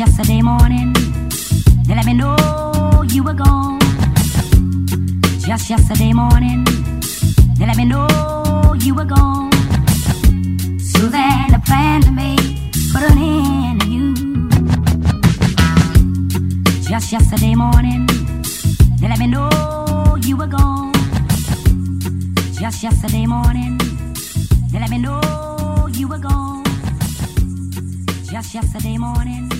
yesterday morning. They let me know you were gone. Just yesterday morning. They let me know you were gone. So then a plan to make put an end to you. Just yesterday morning. They let me know you were gone. Just yesterday morning. They let me know you were gone. Just yesterday morning.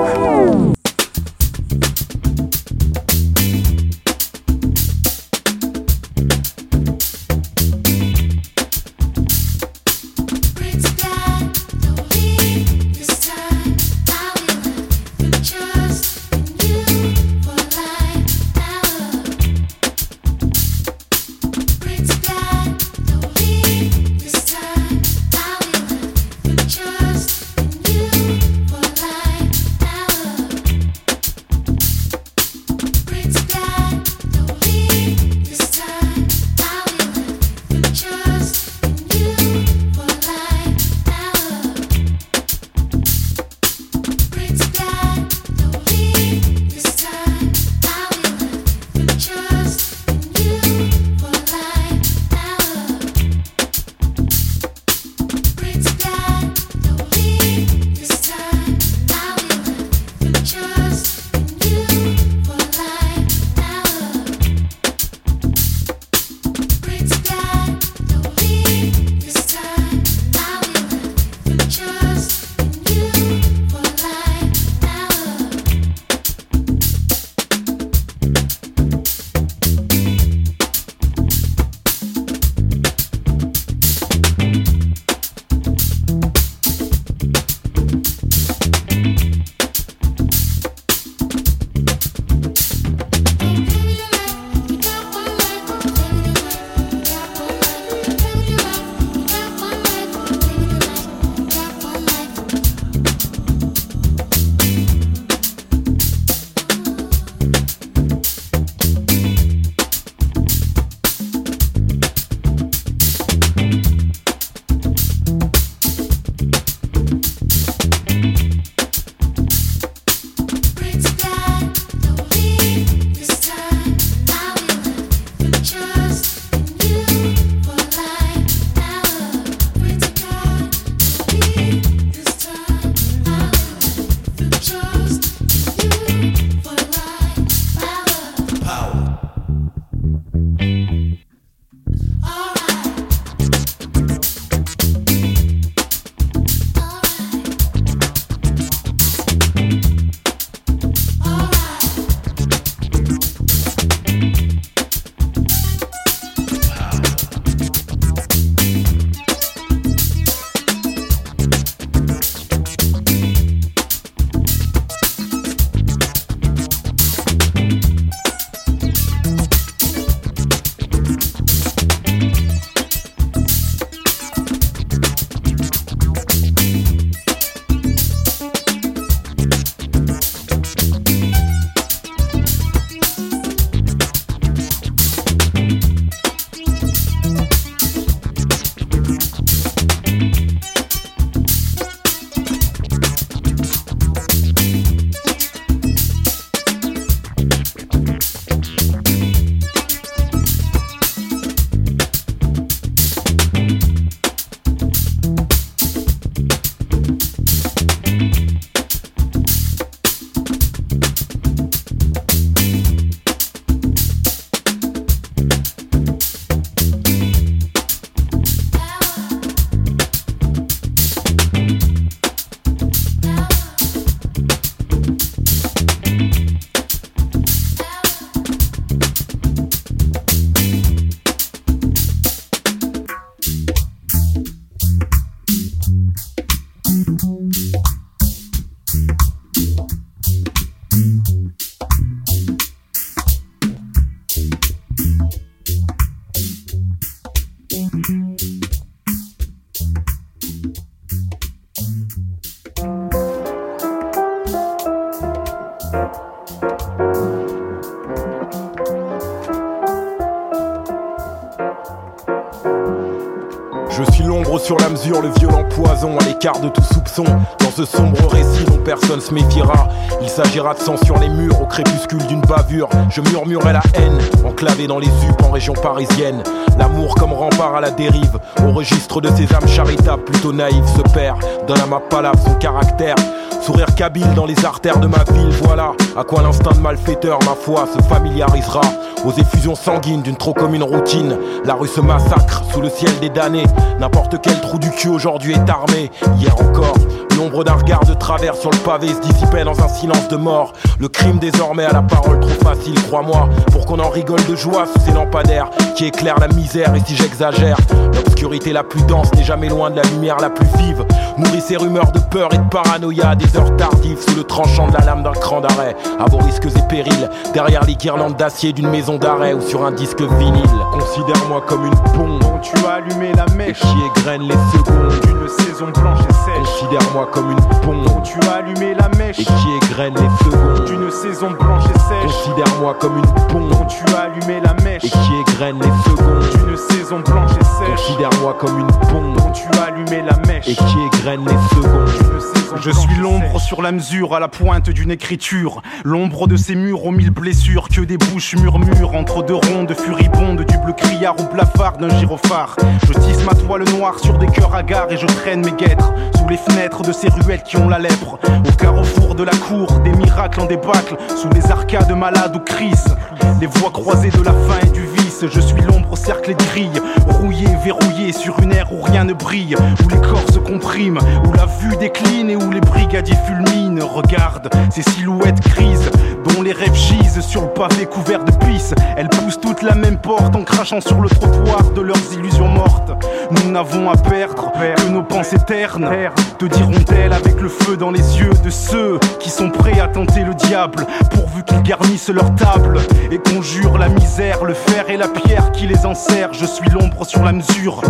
Le violent poison à l'écart de tout soupçon. Dans ce sombre récit dont personne se méfiera, il s'agira de sang sur les murs au crépuscule d'une bavure. Je murmurais la haine, enclavé dans les UP en région parisienne. L'amour comme rempart à la dérive, au registre de ces âmes charitables plutôt naïves se perd. Donne à ma palabre son caractère. Sourire kabyle dans les artères de ma ville, voilà à quoi l'instinct de malfaiteur, ma foi, se familiarisera. Aux effusions sanguines d'une trop commune routine, la rue se massacre sous le ciel des damnés. N'importe quel trou du cul aujourd'hui est armé. Hier encore, l'ombre d'un regard de travers sur le pavé se dissipait dans un silence de mort. Le crime désormais à la parole trop facile, crois-moi, pour qu'on en rigole de joie sous ces lampadaires qui éclairent la misère. Et si j'exagère, l'obscurité la plus dense n'est jamais loin de la lumière la plus vive. Nourrit ces rumeurs de peur et de paranoïa des heures tardives sous le tranchant de la lame d'un cran d'arrêt. À vos risques et périls, derrière les guirlandes d'acier d'une maison d'arrêt ou sur un disque vinyle. Considère-moi comme une pompe dont tu as allumé la mèche et qui égrène les secondes d'une saison blanche et sèche. Considère-moi comme une dont tu as allumé la mèche. Et qui égrène les secondes d'une saison blanche et sèche. Considère-moi comme une dont tu as allumé la mèche. Et qui égrène les secondes d'une saison blanche et sèche. Considère-moi comme une dont tu as allumé la mèche. Et qui égrène les secondes je suis l'ombre sur la mesure, à la pointe d'une écriture. L'ombre de ces murs aux mille blessures, que des bouches murmurent entre deux rondes furibondes, du bleu criard ou blafard d'un gyrophare. Je tisse ma toile noire sur des cœurs hagards et je traîne mes guêtres sous les fenêtres de ces ruelles qui ont la lèpre. Au carrefour de la cour, des miracles en débâcle, sous les arcades malades ou crises. Les voies croisées de la faim et du je suis l'ombre cerclée de grilles, rouillée, verrouillée sur une ère où rien ne brille, où les corps se compriment, où la vue décline et où les brigadiers fulminent. Regarde ces silhouettes grises dont les rêves gisent sur le pavé couvert de pisse. Elles poussent toutes la même porte en crachant sur le trottoir de leurs illusions mortes. Nous n'avons à perdre que nos pensées ternes. Te diront-elles avec le feu dans les yeux de ceux qui sont prêts à tenter le diable pourvu qu'ils garnissent leur table et conjurent la misère, le fer et la pierre qui les enserrent. Je suis l'ombre sur la mesure.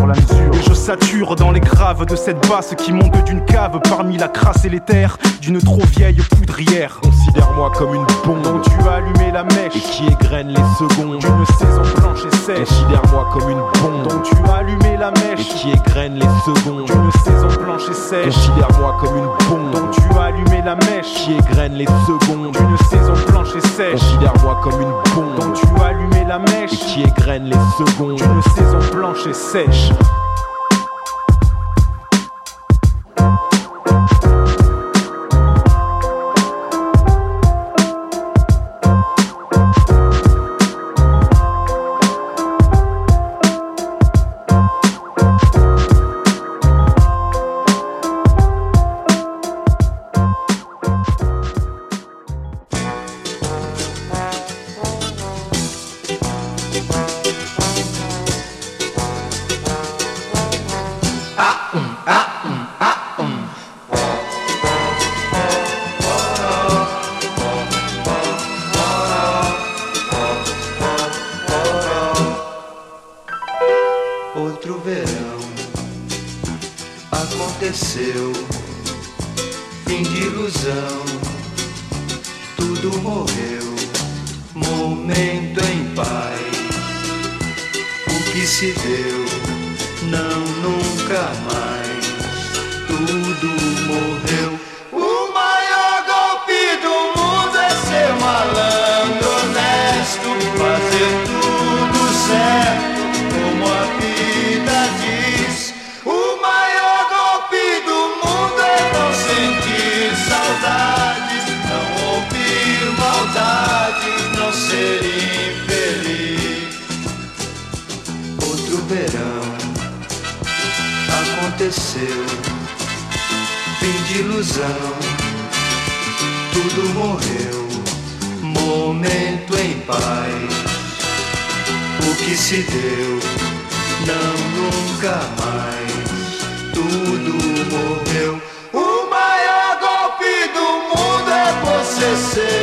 Et je sature dans les graves de cette basse qui monte d'une cave parmi la crasse et les terres d'une trop vieille poudrière. Considère-moi comme une bombe dont tu as allumé la mèche et qui égrène les secondes d'une saison blanche et sèche. Considère-moi comme une bombe dont tu as allumé la mèche et qui égrène les secondes d'une saison blanche et sèche. Considère-moi comme une bombe dont tu as allumé la mèche qui égrène les secondes d'une saison blanche et sèche. Considère-moi comme une bombe dont tu as allumé la mèche et qui égrène les secondes d'une saison blanche et sèche. aconteceu. Fim de ilusão, tudo morreu. Momento em paz. O que se deu, não nunca mais. Tudo morreu. O maior golpe do mundo é você ser.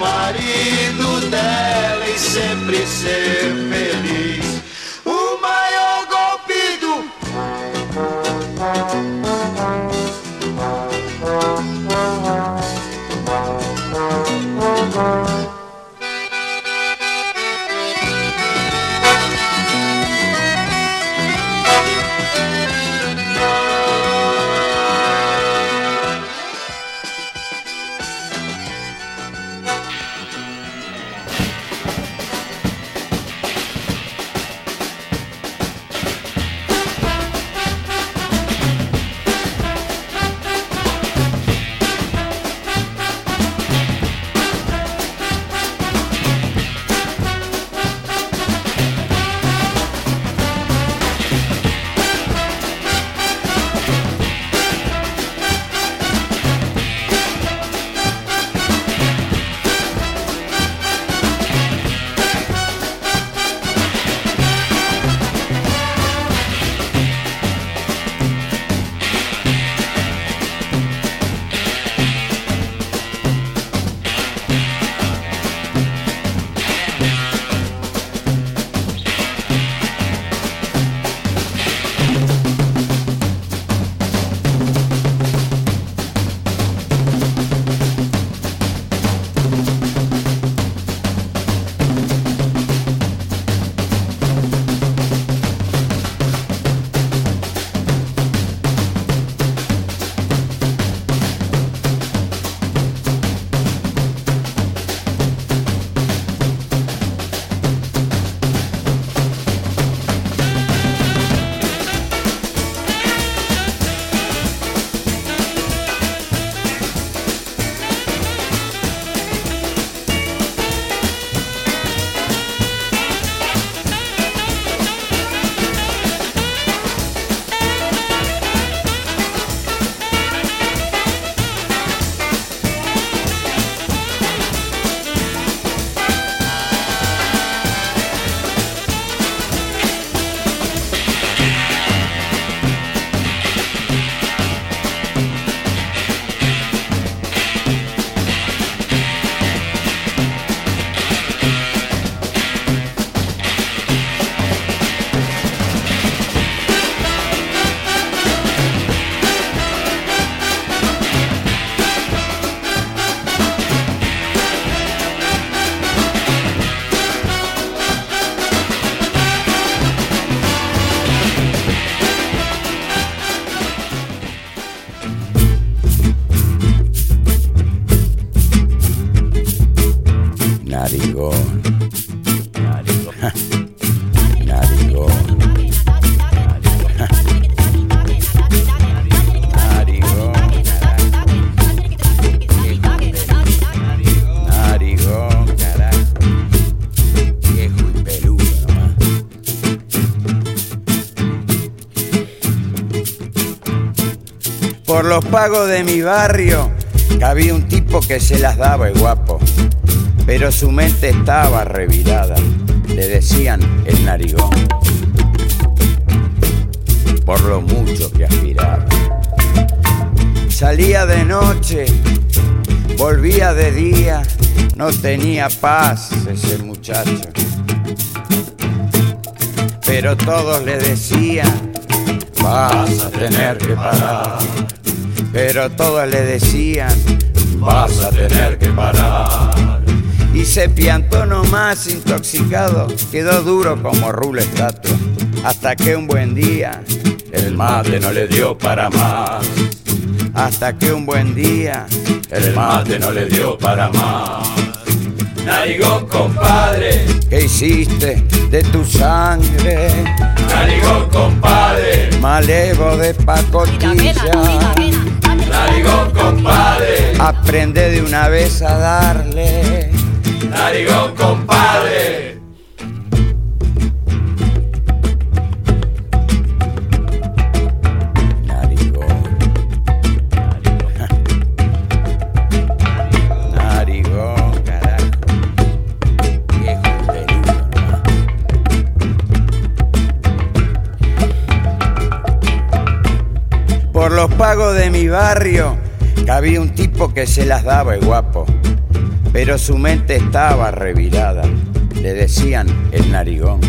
marido dela e sempre ser feliz. De mi barrio, había un tipo que se las daba el guapo, pero su mente estaba revirada. Le decían el narigón, por lo mucho que aspiraba. Salía de noche, volvía de día, no tenía paz ese muchacho. Pero todos le decían, vas a tener que parar. Pero todos le decían, vas a tener que parar. Y se piantó nomás intoxicado, quedó duro como rulo estatua. Hasta que un buen día el mate no le dio para más. Hasta que un buen día el mate no le dio para más. Narigón, compadre. ¿Qué hiciste de tu sangre? Narigón, compadre. Malevo de pacotilla. Narigón, compadre. Aprende de una vez a darle. Narigón, compadre. Barrio, había un tipo que se las daba el guapo, pero su mente estaba revirada. Le decían el narigón,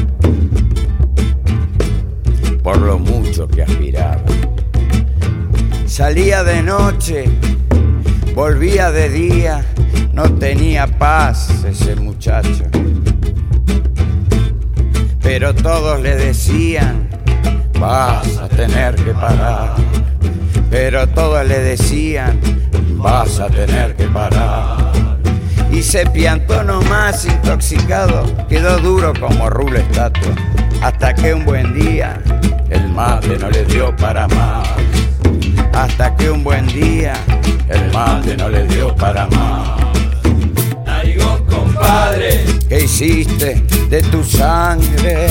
por lo mucho que aspiraba. Salía de noche, volvía de día, no tenía paz ese muchacho. Pero todos le decían, vas a tener que parar. Pero todos le decían, vas a tener que parar. Y se piantó nomás intoxicado, quedó duro como rulo estatua. Hasta que un buen día el mate no le dio para más. Hasta que un buen día el mate no le dio para más. Narigón, compadre. ¿Qué hiciste de tu sangre?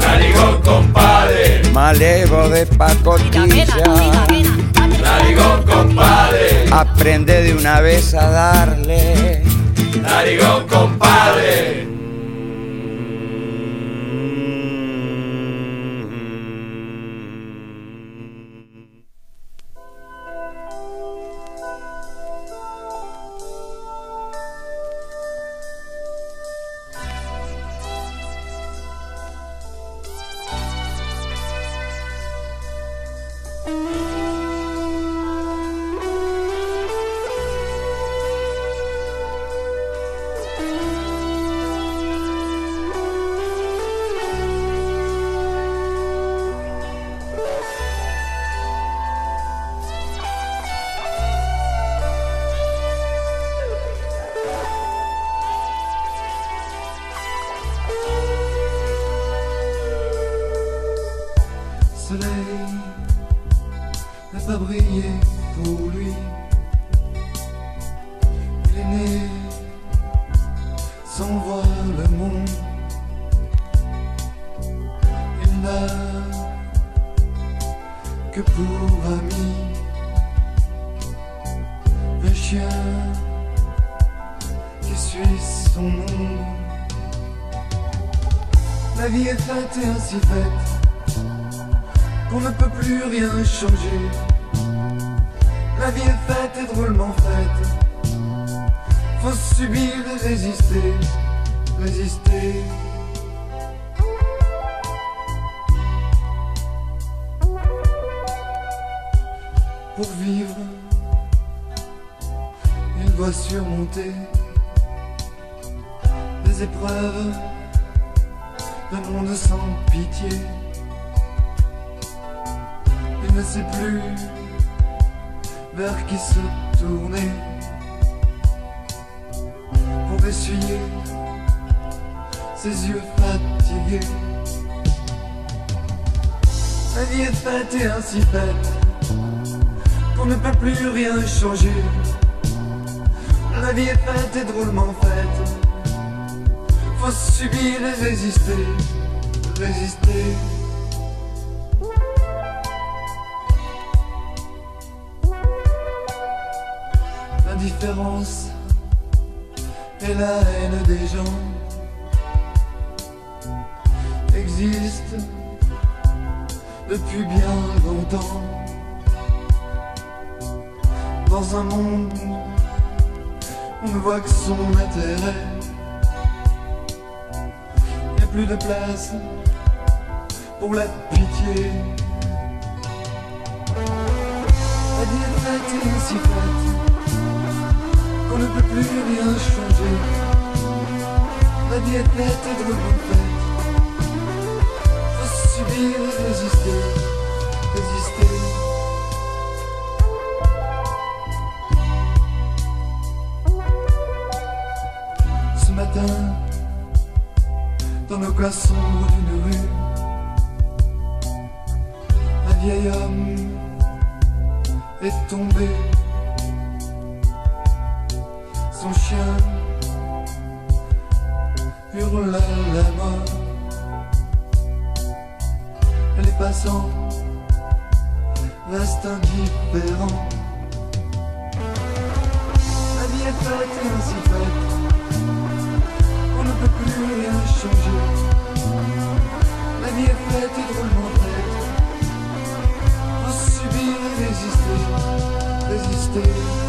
Narigón, compadre. Malevo de pacotilla. Narigón, compadre. Aprende de una vez a darle. Narigón, compadre. Pour vivre, il doit surmonter des épreuves d'un monde sans pitié. Il ne sait plus vers qui se tourner pour essuyer ses yeux fatigués. La vie est faite et ainsi faite qu'on ne peut plus rien changer. La vie est faite et drôlement faite. Faut subir et résister, résister. l'indifférence et la haine des gens existent depuis bien longtemps. Dans un monde, on ne voit que son intérêt. Il n'y a plus de place pour la pitié. La vie est faite et faite qu'on ne peut plus rien changer. La vie est faite et faite. Faut subir et résister. Classes sombres d'une rue, un vieil homme est tombé. Son chien hurle à la mort. Les passants restent indifférents. La vie est faite ainsi faite. On ne peut plus rien changer. Vie est faite et drôlement faite. Faut subir et résister, résister.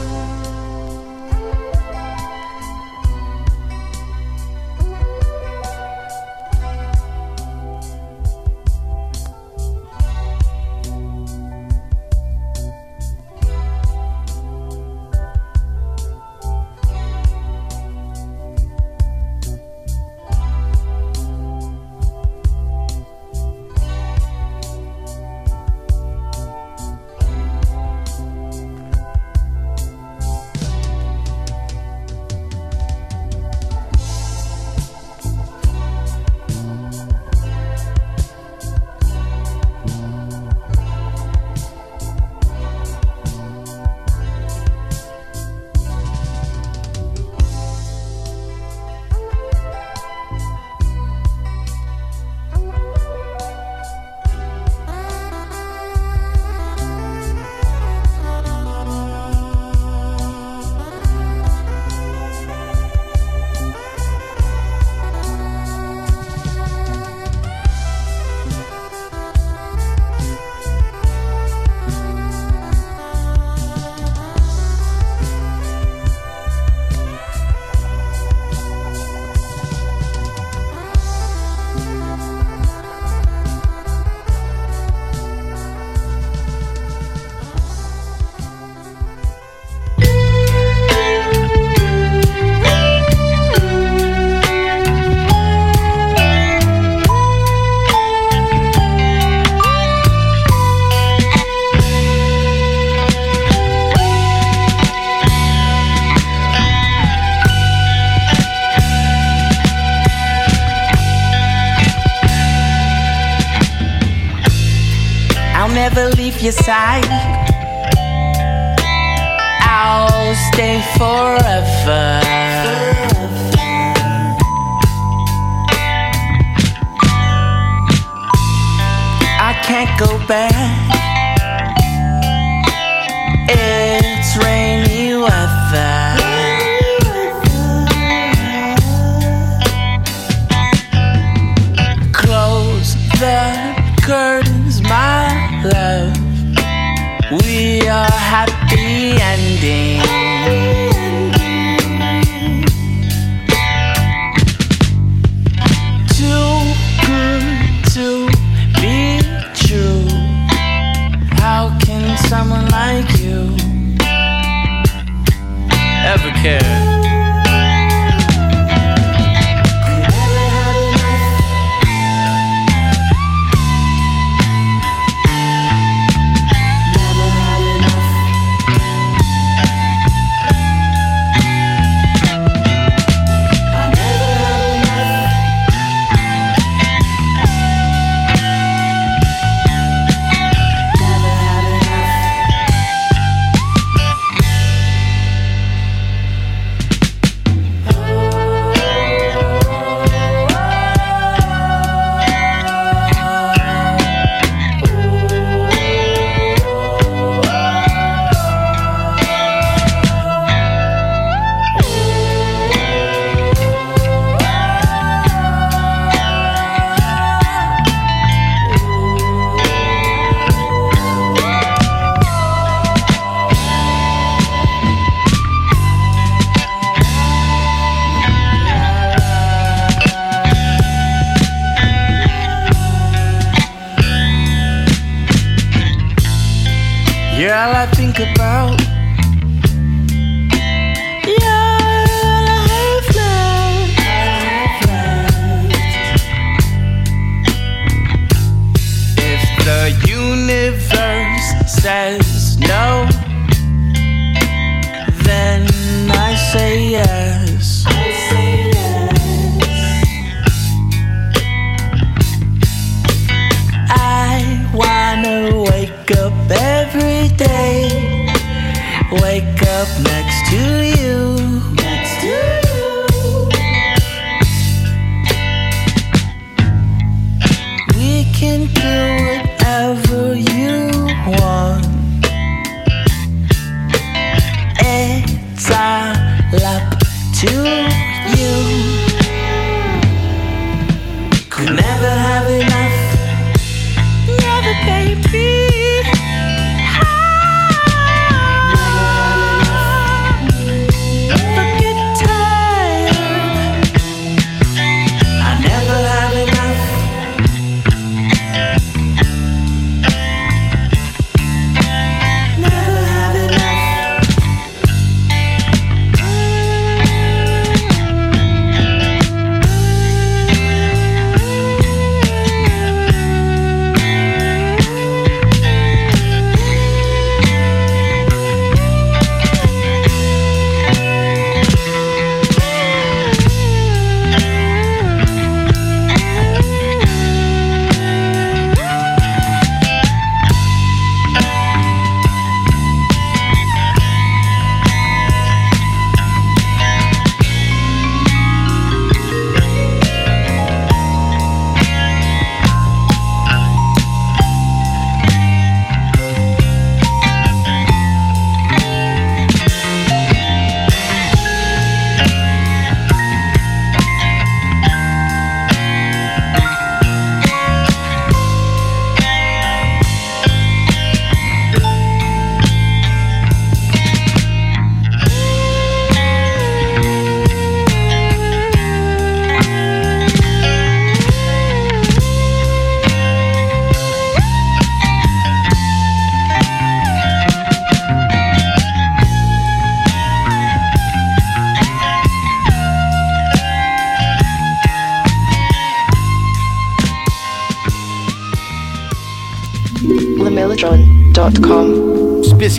Your side. I'll stay forever.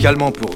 musicalement pour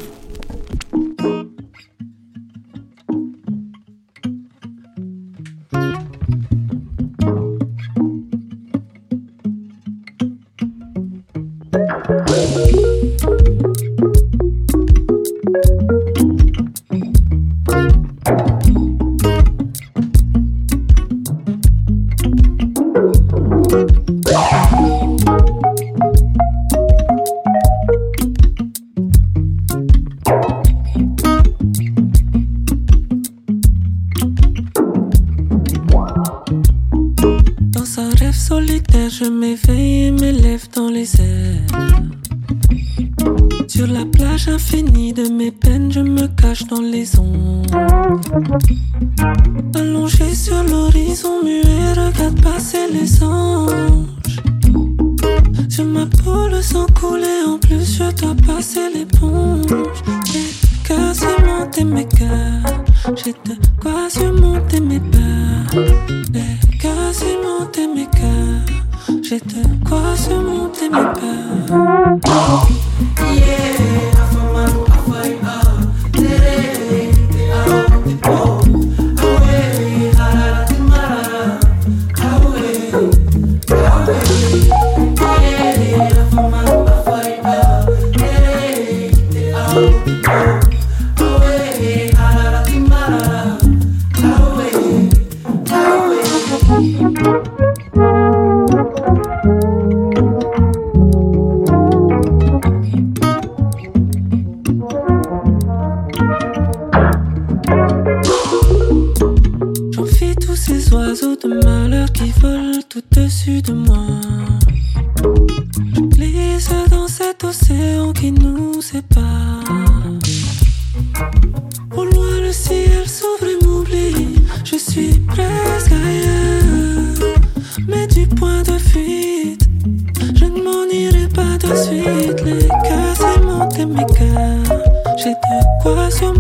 de suite les cas tellement t'aimes mes gars. J'ai de quoi sur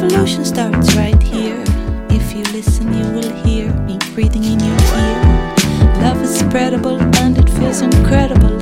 revolution starts right here. If you listen, you will hear me breathing in your ear. Love is spreadable and it feels incredible.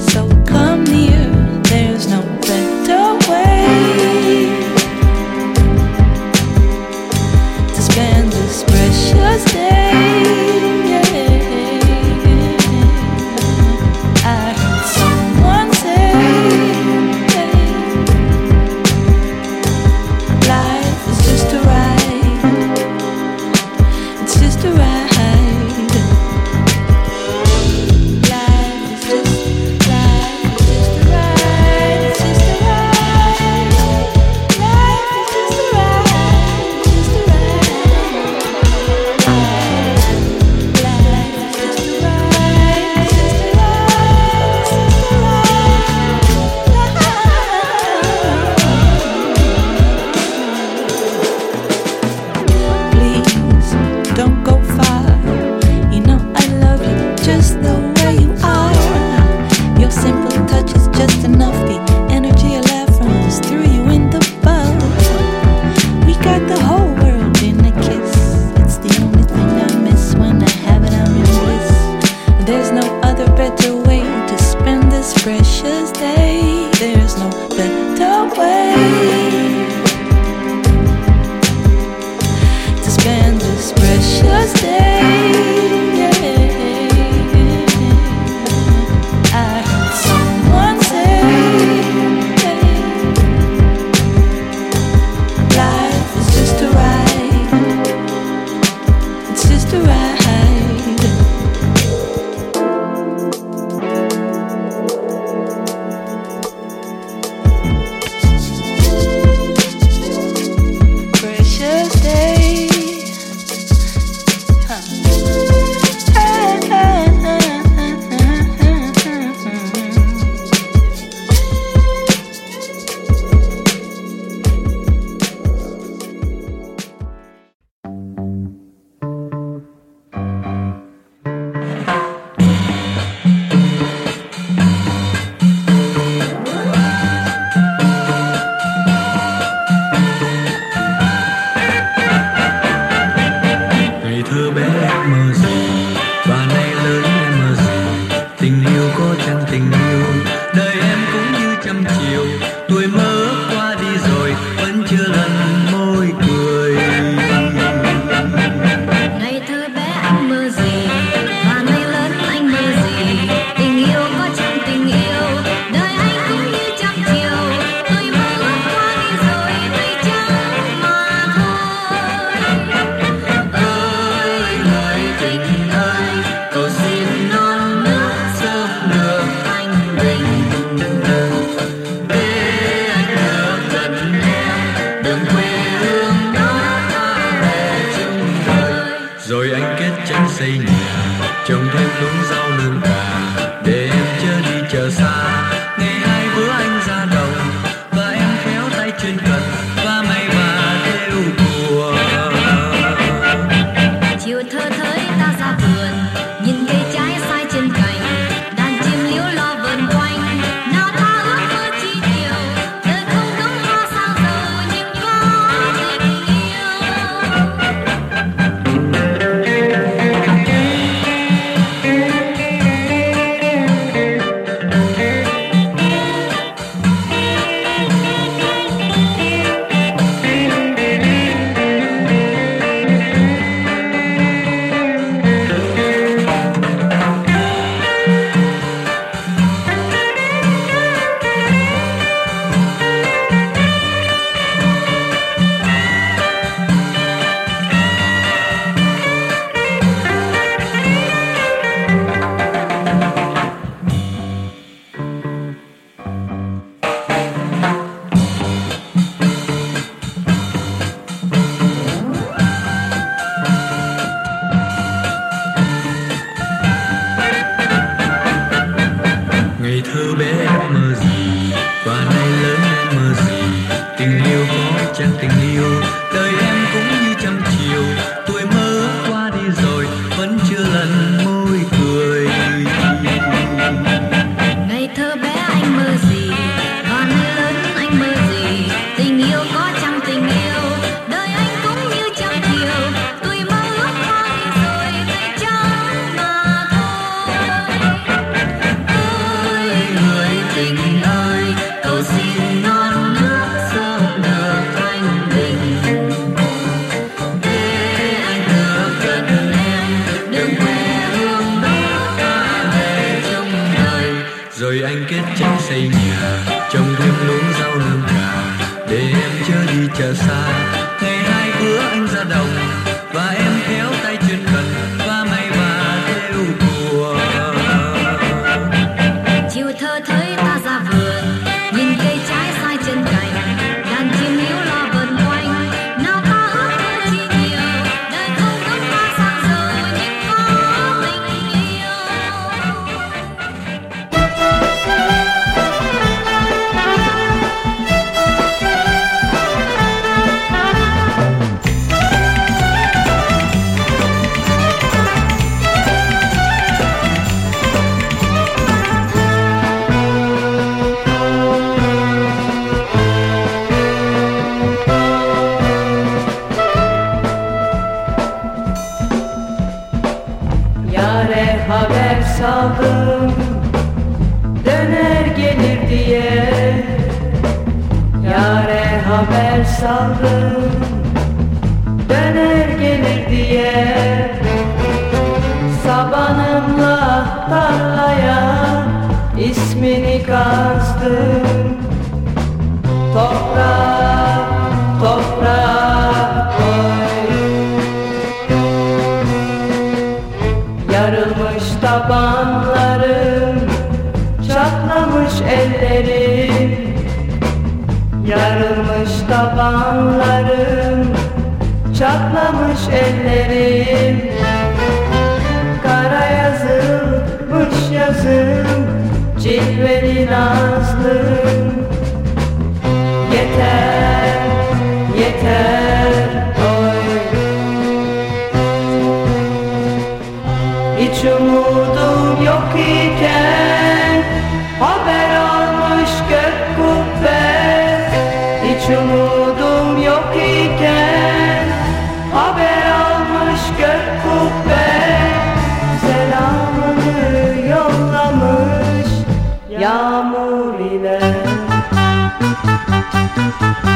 Música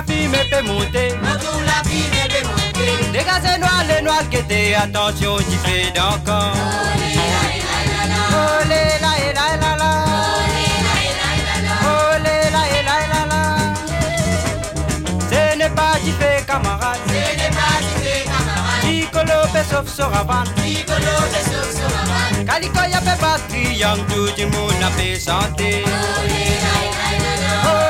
La fille mais peut monter. Dégagez noir les noirs qui étaient attention tu fais d'encore. Olé la la la la. Olé la et la la la. Ce n'est pas du fait camarade. Ce n'est pas du fait camarade. Ticolo fait sauf se rabat. Ticolo fait sauf se rabat. Calico y a fait batterie, yang tout du monde a fait santé. Olé la la la. La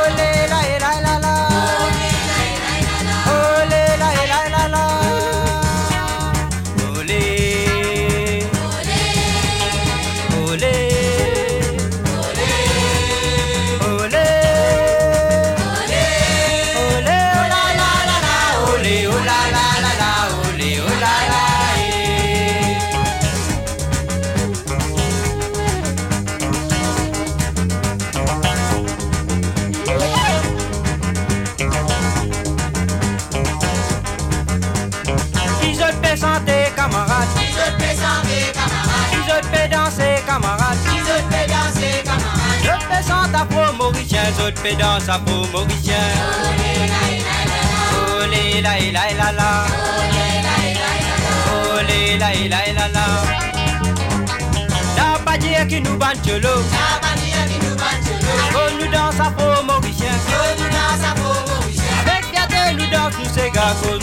mauricien Je te fais danser afro mauricien Olé la la la. La la Olé la la la. La qui nous cholo La badière qui nous Oh nous danse afro mauricien Oh nous danse afro mauricien Avec fierté nous danse nous c'est gars